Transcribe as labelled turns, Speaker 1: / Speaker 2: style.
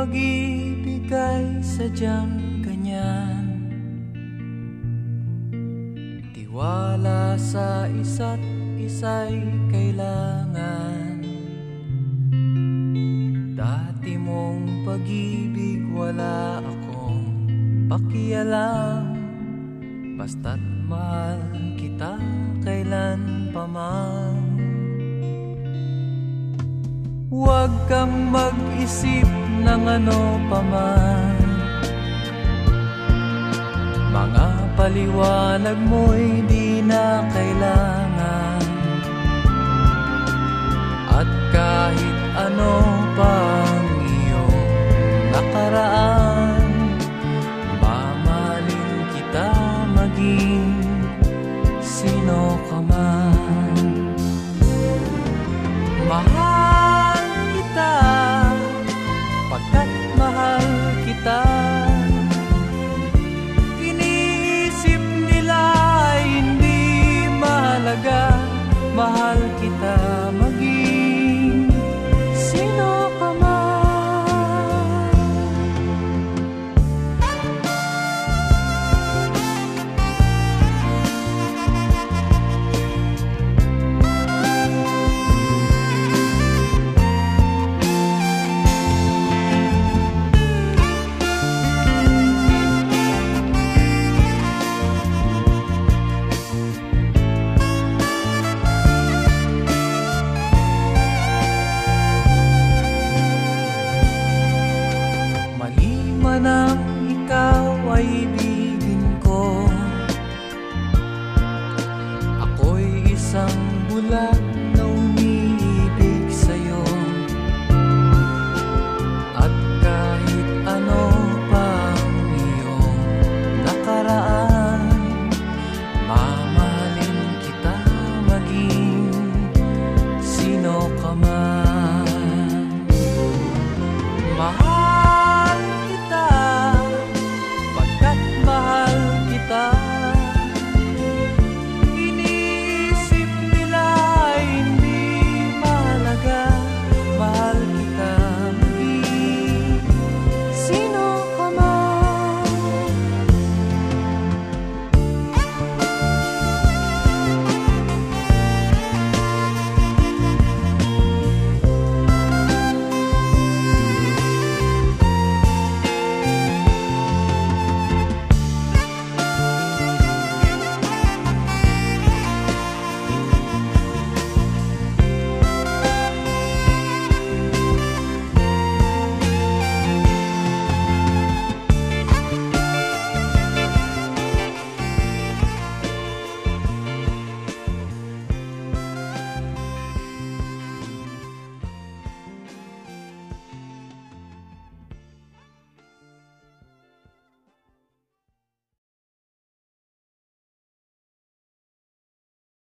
Speaker 1: pag-ibig ay sadyang ganyan. Tiwala sa isa't isa'y kailangan. Dati mong pag-ibig wala akong pakialam. Basta't mahal kita kailan pa man. Huwag kang mag-isip ng ano pa man. Mga paliwanag mo'y di na kailangan. At kahit ano pa ang iyong nakaraan Mamaling kita maging sino ka man. Mahal kita. Iniisip nila hindi mahalaga. Mahal kita maging